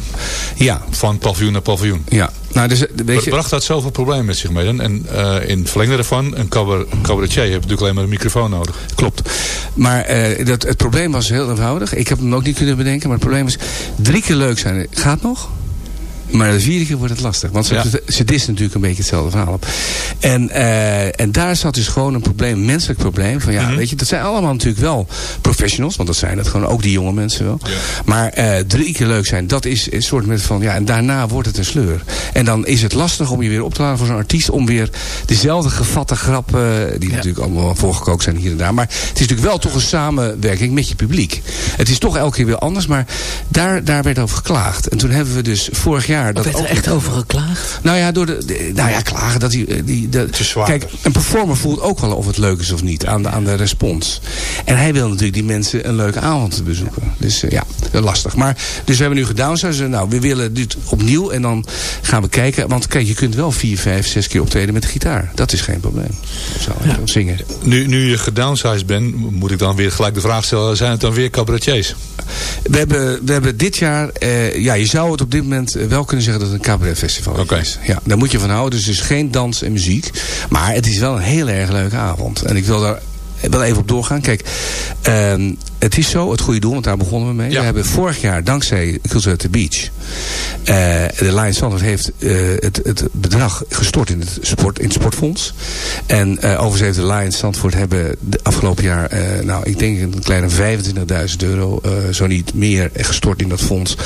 Ja.
Van paviljoen naar paviljoen.
Ja. Nou, dus, weet je,
Bracht dat zoveel problemen met zich mee? dan? En eh, in verlengde daarvan, een cabar- een cabaretier heeft natuurlijk alleen maar een microfoon nodig.
Klopt. Maar eh, dat, het probleem was heel eenvoudig. Ik heb hem ook niet kunnen bedenken. Maar het probleem is, drie keer leuk zijn gaat nog. Maar de vierde keer wordt het lastig. Want ze,
Ja.
ze dissen natuurlijk een beetje hetzelfde verhaal op. En, eh, en daar zat dus gewoon een probleem, een menselijk probleem. Van ja,
Mhm.
weet je, dat zijn allemaal natuurlijk wel professionals. Want dat zijn het gewoon, ook die jonge mensen wel. Maar eh, drie keer leuk zijn, dat is een soort met van... Ja, en daarna wordt het een sleur. En dan is het lastig om je weer op te laden voor zo'n artiest... om weer dezelfde gevatte grappen... die natuurlijk allemaal voorgekookt zijn hier en daar. Maar het is natuurlijk wel toch een samenwerking met je publiek. Het is toch elke keer weer anders, maar daar, daar werd over geklaagd. En toen hebben we dus vorig jaar... Dat
werd er echt over geklaagd?
nou ja, door de, de- nou ja, klagen dat die, die de,
zwaar.
kijk, een performer voelt ook wel of het leuk is of niet aan de, aan de respons. En hij wil natuurlijk die mensen een leuke avond bezoeken. Dus eh, ja, lastig. Maar dus we hebben nu gedownsized. Nou, we willen dit opnieuw en dan gaan we kijken. Want kijk, je kunt wel vier, vijf, zes keer optreden met de gitaar. Dat is geen probleem. Zo, zingen.
Nu, nu je gedownsized bent, moet ik dan weer gelijk de vraag stellen. Zijn het dan weer cabaretiers?
We hebben, we hebben dit jaar, eh, ja, je zou het op dit moment eh, wel kunnen zeggen dat het een cabaretfestival is. Ja, daar moet je van houden. Dus het is geen dans en muziek. Maar het is wel een heel erg leuke avond. En ik wil daar wel even op doorgaan. Kijk, ehm, het is zo, het goede doel, want daar begonnen we mee. We hebben vorig jaar, dankzij Culture at the Beach, eh, de Lions Zandvoort heeft eh, het, het bedrag gestort in het, sport, in het sportfonds. En eh, overigens heeft de Lions Zandvoort hebben de afgelopen jaar, nou ik denk een kleine 25.000 euro, zo niet meer, gestort in dat fonds.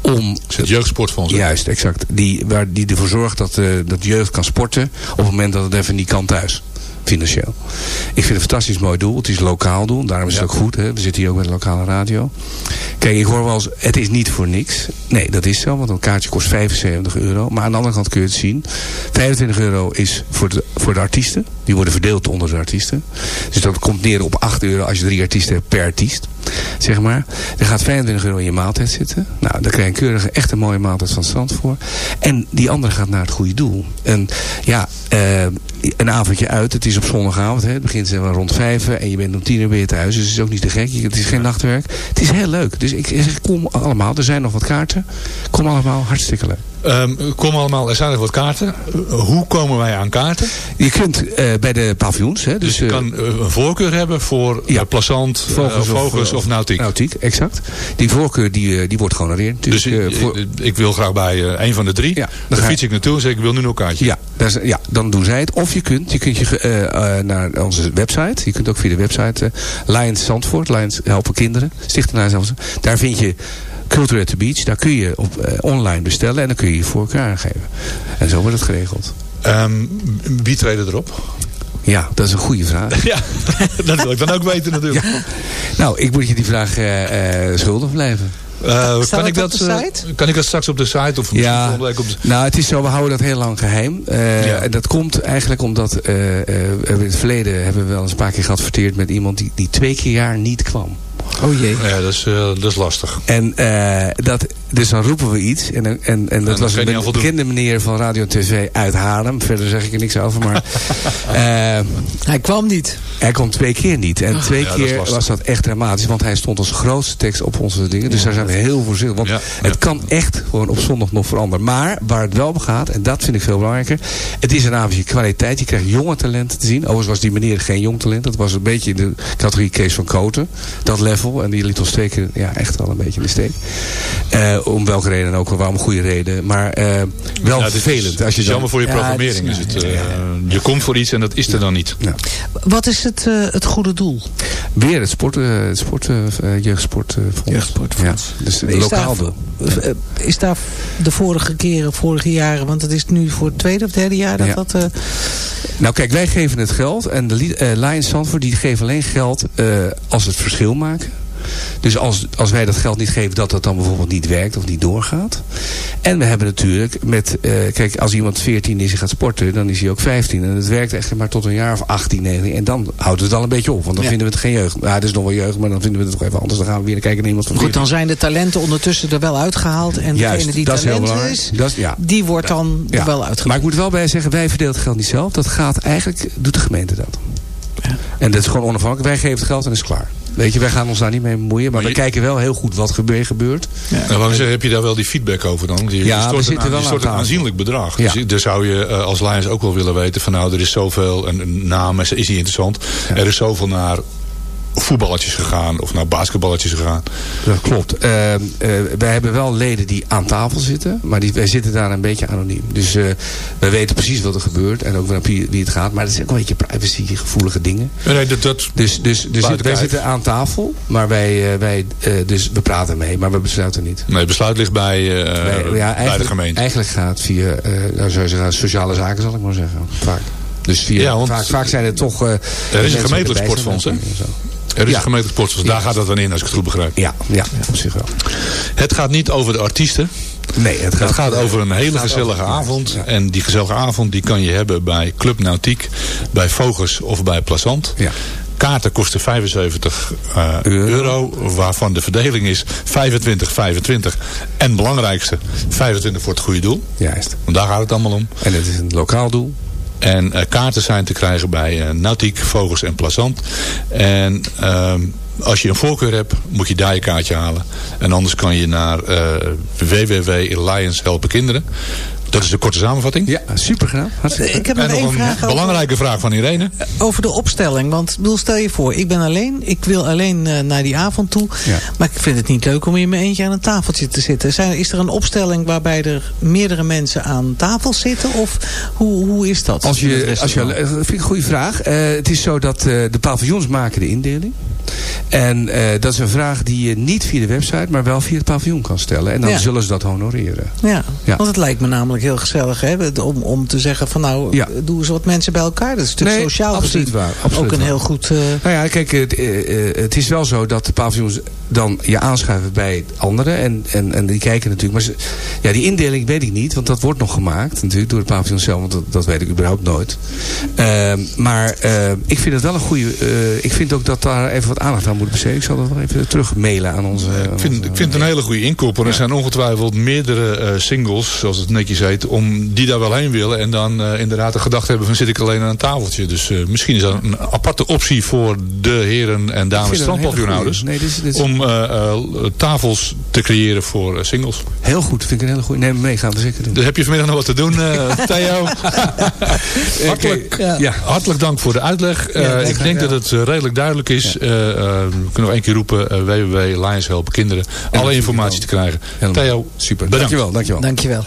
Om
het jeugdsportfonds. hè?
Juist, exact. Die, waar, die ervoor zorgt dat, dat jeugd kan sporten op het moment dat het even niet kan thuis. Financieel. Ik vind het een fantastisch mooi doel. Het is een lokaal doel. Daarom is het ook goed. Hè? We zitten hier ook met een lokale radio. Kijk, ik hoor wel eens, het is niet voor niks. Nee, dat is zo. Want een kaartje kost 75 euro. Maar aan de andere kant kun je het zien. 25 euro is voor de, voor de artiesten. Die worden verdeeld onder de artiesten. Dus dat komt neer op 8 euro als je drie artiesten hebt per artiest. Zeg maar. Er gaat 25 euro in je maaltijd zitten. Nou, daar krijg je een keurige, echt een mooie maaltijd van strand voor. En die andere gaat naar het goede doel. En ja, eh, een avondje uit. Het is op zondagavond. Hè. Het begint zeg maar rond vijf. En je bent om tien uur weer thuis. Dus het is ook niet te gek. Het is geen nachtwerk. Het is heel leuk. Dus ik zeg, kom allemaal. Er zijn nog wat kaarten. Kom allemaal. Hartstikke leuk.
Ehm, kom allemaal, er zijn nog wat kaarten. Eh, hoe komen wij aan kaarten?
Je kunt eh, bij de paviljoens. Hè, dus,
Dus je
eh,
kan een voorkeur hebben voor ja. plazant, vogels, vogels of, nautiek.
Nautiek, exact. Die voorkeur die, die wordt gehonoreerd.
Dus
natuurlijk,
ik,
voor-
ik, ik wil graag bij een van de drie.
dan
fiets ik naartoe en zeg ik wil nu nog een kaartje.
Ja, is- ja, dan doen zij het. Of je kunt, je kunt je naar onze website. Je kunt ook via de website Lions Zandvoort, Lions Helpen Kinderen, Stichting Lions Zandvoort. Daar vind je Culture at the Beach. Daar kun je op, eh, online bestellen en dan kun je je voorkeur aangeven. En zo wordt het geregeld.
Ehm, wie treden erop?
Ja, dat is een goede vraag.
Ja, dat wil ik dan ook weten natuurlijk.
Nou, ik moet je die vraag eh, eh, schuldig blijven.
Eh, kan, ik
op
dat,
de site?
kan ik dat straks op de site of misschien
Ja,
op de...
nou het is zo, we houden dat heel lang geheim. Eh, En dat komt eigenlijk omdat eh, eh, we in het verleden hebben we wel eens een paar keer geadverteerd met iemand die, die twee keer jaar niet kwam.
Oh jee.
Ja, dat is, eh, dat is lastig.
En eh, dat, dus dan roepen we iets. En, en, en, en dat
dan
was een bekende meneer van Radio en TV uit Haarlem. Verder zeg ik er niks over. Maar eh,
Hij kwam niet.
hij kwam twee keer niet. En
Ah.
twee
Ja,
keer was dat echt dramatisch. Want hij stond als grootste tekst op onze dingen. Dus daar zijn we heel voorzichtig. Want
Ja,
het kan echt gewoon op zondag nog veranderen. Maar waar het wel om gaat, en dat vind ik veel belangrijker. Het is een avondje kwaliteit. Je krijgt jonge talenten te zien. Overigens was die meneer geen jong talent. Dat was een beetje in de categorie Kees van Koten. Dat level. En die liet ons twee keer ja, echt wel een beetje in de steek. Eh, om welke reden dan ook. Wel om een goede reden. Maar eh, wel
Ja,
vervelend. Als je dan-
jammer voor je
Ja,
programmering. Is het, eh, je komt voor iets en dat is er dan niet.
Wat is het, eh, het goede doel?
Weer het sport, eh, het sport, eh, eh, jeugdsportfonds.
Jeugdsportfonds.
Ja, dus
Is
lokaal
daar-
doel.
Is daar de vorige keren, vorige jaren, want het is nu voor het tweede of derde jaar dat
Ja.
dat...
Nou kijk, wij geven het geld. En de eh, Lions die geven alleen geld eh, als het verschil maken. Dus als, als wij dat geld niet geven, dat dat dan bijvoorbeeld niet werkt of niet doorgaat. En we hebben natuurlijk met, eh, kijk, als iemand 14 is en gaat sporten, dan is hij ook 15. En het werkt echt maar tot een jaar of 18, 19. En dan houdt het al een beetje op, want dan
Ja.
vinden we het geen jeugd. Ja, het is nog wel jeugd, maar dan vinden we het toch even anders. Dan gaan we weer kijken naar iemand van
Goed,
14.
dan zijn de talenten ondertussen er wel uitgehaald. En
Juist,
degene die
dat
talent is,
Dat is- ja.
die wordt dan
Ja.
er wel uitgehaald.
Maar ik moet wel bij zeggen, wij verdelen het geld niet zelf. Dat gaat eigenlijk, doet de gemeente dat. En dat is gewoon onafhankelijk. Wij geven het geld en is klaar. Weet je, wij gaan ons daar niet mee bemoeien. Maar, we kijken wel heel goed wat er gebeurt.
Nou, ik zeggen, heb je daar wel die feedback over dan? Je,
Ja,
stort
zitten
een,
wel
stort een aanzienlijk bedrag.
Ja.
Dus daar zou je eh, als Lions ook wel willen weten van nou, er is zoveel, en een naam is is niet interessant. Er is zoveel naar voetballetjes gegaan of naar basketballetjes gegaan.
Dat klopt. Eh, eh, wij hebben wel leden die aan tafel zitten. Maar die, wij zitten daar een beetje anoniem. Dus eh, wij weten precies wat er gebeurt. En ook wie, wie het gaat. Maar dat is ook een beetje privacy gevoelige dingen.
Nee, dat, dat
Dus, dus, dus wij zitten aan tafel. Maar wij, wij dus we praten mee. Maar we besluiten niet.
Nee, het besluit ligt bij,
ja,
bij de gemeente.
eigenlijk gaat via nou, zou je zeggen, sociale zaken, zal ik maar zeggen. Vaak. Dus via,
Ja, want-
vaak, vaak zijn het toch... eh,
Er is een gemeentelijk sportfonds, hè? Er is
Ja.
een gemeentelijk sportfonds. Daar gaat dat dan in, als ik het goed begrijp.
Ja, ja, op zich wel.
Het gaat niet over de artiesten.
Nee, het gaat,
Het gaat over een hele gezellige
over-
avond.
Ja.
En die gezellige avond die kan je hebben bij Club Nautiek, bij Vogels of bij Plazant.
Ja.
Kaarten kosten 75 eh,
Euro.
euro. waarvan de verdeling is 25, 25. En belangrijkste, 25 voor het goede doel.
Juist.
Want daar gaat het allemaal om.
En het is een lokaal doel.
En eh, kaarten zijn te krijgen bij eh, Nautiek, Vogels en Plazant. En ehm, als je een voorkeur hebt, moet je daar je kaartje halen. En anders kan je naar eh www Lions Helpen Kinderen. Dat is de korte samenvatting.
Ja, super gedaan. Hartstikke
Ik heb
En
nog
nog
één
een
vraag over,
belangrijke vraag van Irene.
over de opstelling. Want bedoel, stel je voor, ik ben alleen. Ik wil alleen eh, naar die avond toe.
Ja.
Maar ik vind het niet leuk om in mijn eentje aan een tafeltje te zitten. Zijn, is er een opstelling waarbij er meerdere mensen aan tafel zitten? Of hoe, hoe is dat?
Als je, als je, dat vind ik een goede vraag. Eh, het is zo dat eh, de paviljoens maken de indeling. En eh, dat is een vraag die je niet via de website, maar wel via het paviljoen kan stellen. En dan
Ja.
zullen ze dat honoreren.
Ja,
Ja.
want het lijkt me namelijk heel gezellig hè, om, om te zeggen van nou,
Ja.
doe eens wat mensen bij elkaar. Dat is natuurlijk
Nee,
sociaal
absoluut waar, absoluut
ook een
waar.
heel goed... eh,
Nou ja, kijk, het, eh, het is wel zo dat de paviljoens dan je aanschuiven bij anderen. En, en, en die kijken natuurlijk. Maar ze, ja, die indeling weet ik niet, want dat wordt nog gemaakt natuurlijk door de paviljoens zelf. Want dat, dat weet ik überhaupt nooit. Ehm, maar eh, ik vind het wel een goede... ik vind ook dat daar even wat aandacht aan moet besteden. Ik zal dat wel even terug mailen aan onze... aan
Ik vind,
onze-
ik vind het een hele goede inkoop. En er zijn ongetwijfeld meerdere eh, singles, zoals het netjes heet, om die daar wel heen willen. En dan eh, inderdaad de gedachte hebben van zit ik alleen aan een tafeltje. Dus eh, misschien is dat een aparte optie voor de heren en dames
goeie. Nee, dit is, dit is
Om tafels te creëren voor singles.
heel goed. Vind ik een hele goede. Neem me mee, gaan we zeker doen.
Dus heb je vanmiddag nog wat te doen, Theo? hartelijk,
Ja. Ja.
hartelijk dank voor de uitleg. Ik denk dat het redelijk duidelijk is. We kunnen nog één keer roepen. eh, www Lions Helpen Kinderen. Alle informatie te krijgen.
Helemaal.
Theo,
Super.
bedankt.
Dankjewel, dankjewel.
Dankjewel.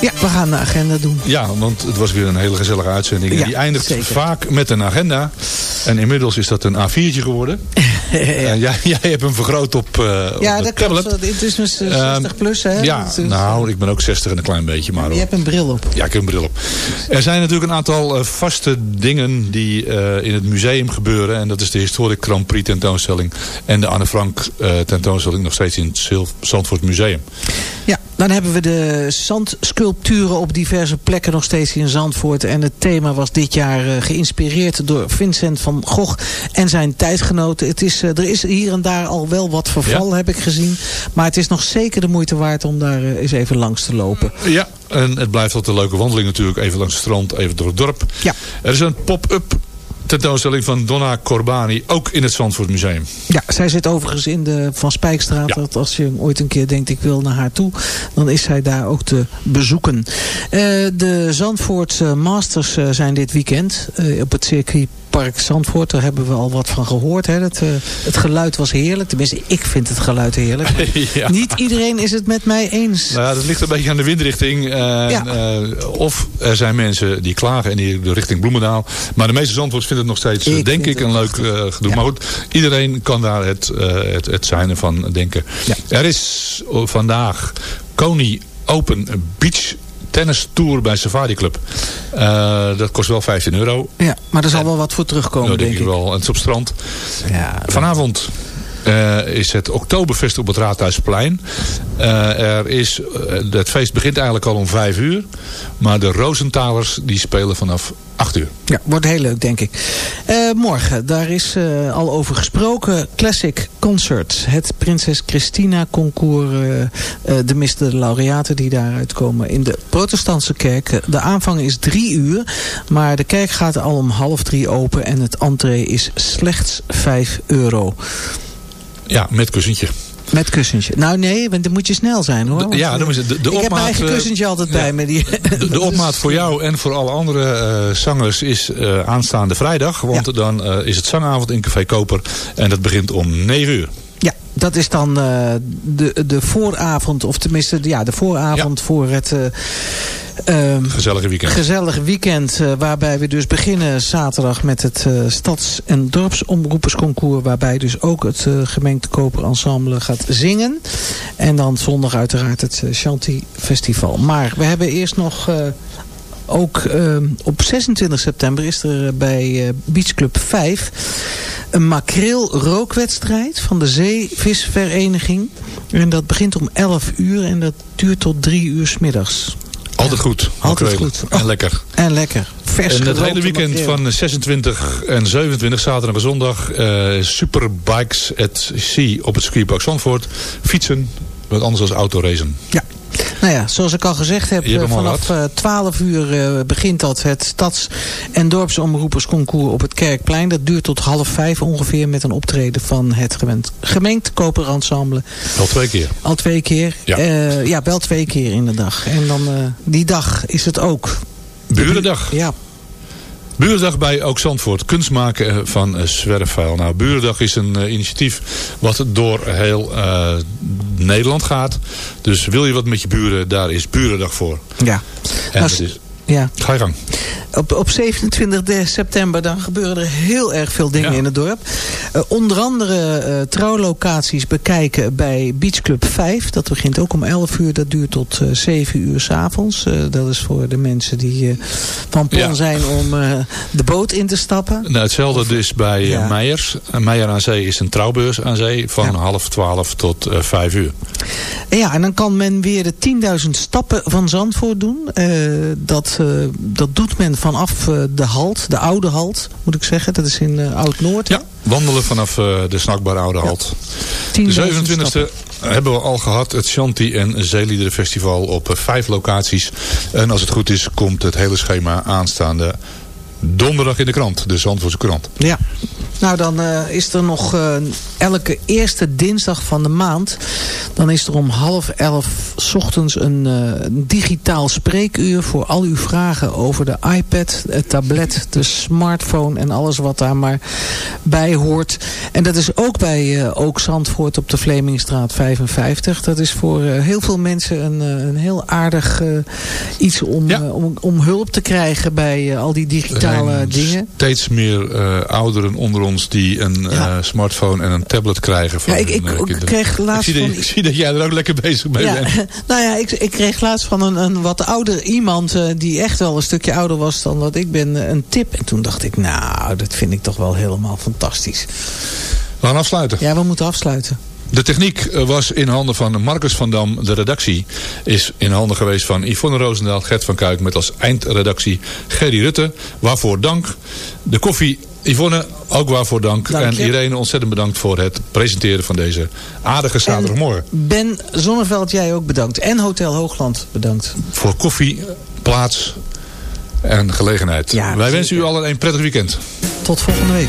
Ja, we gaan de agenda doen.
Ja, want het was weer een hele gezellige uitzending. En
Ja,
die eindigt
zeker.
vaak met een agenda. En inmiddels is dat een A4'tje geworden. En jij, jij hebt hem vergroot op, eh op
Ja,
de
dat
tablet.
klopt. Het is dus eh, 60 plus, hè?
Ja,
Dat is-
nou, ik ben ook 60 en een klein beetje. Maar
Je hebt een bril op.
Ja, ik heb een bril op. Er zijn natuurlijk een aantal eh, vaste dingen die eh, in het museum gebeuren. En dat is de Historic Grand Prix tentoonstelling. En de Anne Frank eh, tentoonstelling nog steeds in het Zandvoort Museum.
Ja, dan hebben we de zandsculpturen op diverse plekken nog steeds in Zandvoort. En het thema was dit jaar eh, geïnspireerd door Vincent van Gogh en zijn tijdgenoten. Het is, eh, er is hier en daar al wel wat verval,
Ja.
heb ik gezien. Maar het is nog zeker de moeite waard om daar eh, eens even langs te lopen.
Ja, en het blijft altijd een leuke wandeling natuurlijk. Even langs het strand, even door het dorp.
Ja.
Er is een pop-up tentoonstelling van Donna Corbani. Ook in het Zandvoort Museum.
Ja, zij zit overigens in de Van Spijkstraat. Dat als je ooit een keer denkt ik wil naar haar toe. Dan is zij daar ook te bezoeken. Eh, de Zandvoort Masters eh, zijn dit weekend. eh, op het circuitpark Zandvoort. Daar hebben we al wat van gehoord. Hè. Het, eh, het geluid was heerlijk. Tenminste, ik vind het geluid heerlijk.
Ja.
Niet iedereen is het met mij eens.
Nou ja, dat ligt een beetje aan de windrichting. Eh, of er zijn mensen die klagen en die de richting Bloemendaal. Maar de meeste Zandvoorts vinden het nog steeds, eh,
Ik
denk ik, een leuk gedoe. Maar goed, iedereen kan daar het, het, het zijn van denken. Er is vandaag Kony Open Beach Tennis Tour bij Safari Club. Eh, dat kost wel 15 euro.
Ja, maar er zal wel wat voor terugkomen,
Nou, denk
denk
ik
ik.
wel. En het is op strand.
Ja,
Vanavond eh, is het Oktoberfest op het Raadhuisplein. Eh, er is, eh, het feest begint eigenlijk al om vijf uur. Maar de Rosenthalers die spelen vanaf acht uur.
Ja, wordt heel leuk, denk ik. Morgen, daar is al over gesproken. Classic Concert. Het Prinses Christina Concours. de miste laureaten die daaruit komen in de protestantse kerk. De aanvang is drie uur. Maar de kerk gaat al om half drie open. En het entree is slechts vijf euro.
Ja, met kussentje.
Met kussentje. Nou nee, want dan moet je snel zijn hoor.
De- ja, dan de- de
ik heb mijn eigen
eh,
kussentje altijd bij me. Die,
De, de opmaat voor jou en voor alle andere eh, zangers is eh, aanstaande vrijdag. Want dan is het zangavond in Café Koper. En dat begint om 9 uur.
Dat is dan eh, de, de vooravond, of tenminste ja, de vooravond voor het eh, ehm,
Gezellige weekend.
gezellige weekend. eh, waarbij we dus beginnen zaterdag met het Stads- en Dorpsomroepersconcours. Waarbij dus ook het gemengde koper ensemble gaat zingen. En dan zondag uiteraard het Chanty Festival. Maar we hebben eerst nog... ook eh, op 26 september is er eh, bij eh, Beach Club 5 een makreel rookwedstrijd van de Zeevisvereniging. En dat begint om 11 uur en dat duurt tot 3 uur 's middags.
Altijd goed.
Altijd goed.
En lekker.
En lekker. Vers
en het hele weekend van 26 en 27, zaterdag en zondag, eh Superbikes at Sea op het circuitpark Zandvoort. Fietsen, wat anders dan autoracen.
Ja. Nou ja, zoals ik al gezegd heb, eh, vanaf eh, 12 uur eh, begint dat het stads- en dorpsomroepersconcours op het Kerkplein. Dat duurt tot half vijf ongeveer met een optreden van het gemengd koperensemble.
Al twee keer.
Al twee keer.
Ja.
Ja, wel twee keer in de dag. En dan die dag is het ook.
Burendag.
Ja.
Burendag bij Ook Zandvoort. Kunst maken eh, van eh, zwerfvuil. Nou, Burendag is een eh, initiatief wat door heel Nederland gaat. Dus wil je wat met je buren, daar is Burendag voor.
Ja.
En
Nou,
dat is,
Ja.
ga je gang.
Op, op 27 de september dan gebeuren er heel erg veel dingen
Ja.
in het dorp. Eh, onder andere eh, trouwlocaties bekijken bij Beach Club 5. Dat begint ook om 11 uur. Dat duurt tot eh 7 uur s'avonds. avonds. Eh, dat is voor de mensen die eh, van plan
Ja.
zijn om eh, de boot in te stappen.
Nou, hetzelfde dus bij eh,
Ja.
Meijers. Eh, Meijer aan Zee is een trouwbeurs aan zee van half twaalf tot eh, vijf uur.
En Ja, en dan kan men weer de 10.000 stappen van Zandvoort doen. Eh, dat, eh, dat doet men vanaf eh, de halt, de oude halt, moet ik zeggen. Dat is in eh, Oud-Noord.
Ja, wandelen vanaf eh, de snackbare oude halt. De
10.000
27e
stappen.
hebben we al gehad het Shanti en Zeeliederenfestival op eh, vijf locaties. En als het goed is, komt het hele schema aanstaande donderdag in de krant. De Zandvoortse krant.
Ja. Nou, dan eh, is er nog eh, elke eerste dinsdag van de maand. Dan is er om half elf 's ochtends een, eh, een digitaal spreekuur voor al uw vragen over de iPad, het tablet, de smartphone en alles wat daar maar bij hoort. En dat is ook bij eh, Ook Zandvoort op de Vlemingstraat 55. Dat is voor eh, heel veel mensen een, eh, een heel aardig iets om, om, om hulp te krijgen bij al die digitale
Er zijn
dingen.
steeds meer eh, ouderen onder ons die een eh, smartphone en een tablet krijgen. Van
Ja, ik- ik
eh,
kreeg laatst
ik zie, dat,
van-
ik zie dat jij er ook lekker bezig mee
Ja,
bent.
nou ja, ik, ik kreeg laatst van een, een wat ouder iemand... eh, die echt wel een stukje ouder was dan dat ik ben, een tip. En toen dacht ik, nou, dat vind ik toch wel helemaal fantastisch.
We gaan afsluiten.
Ja, we moeten afsluiten.
De techniek was in handen van Marcus van Dam. De redactie is in handen geweest van Yvonne Roosendaal, Gert van Kuik... met als eindredactie Gerry Rutte. Waarvoor dank. De koffie, Yvonne, ook waarvoor dank.
Dank
en. Irene, ontzettend bedankt voor het presenteren van deze aardige zaterdagmorgen.
Ben Zonneveld, jij ook bedankt. En Hotel Hoogland bedankt.
Voor koffie, plaats en gelegenheid.
Ja,
Wij wensen u allen een prettig weekend.
Tot volgende week.